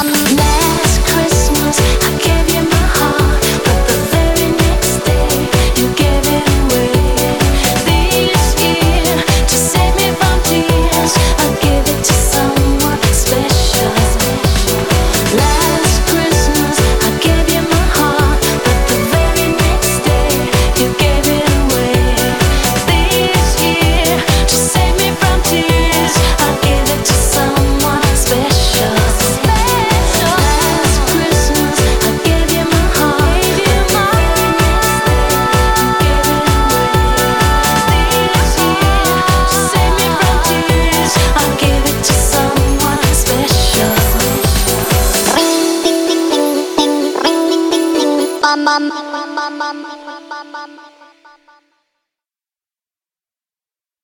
I'm mama.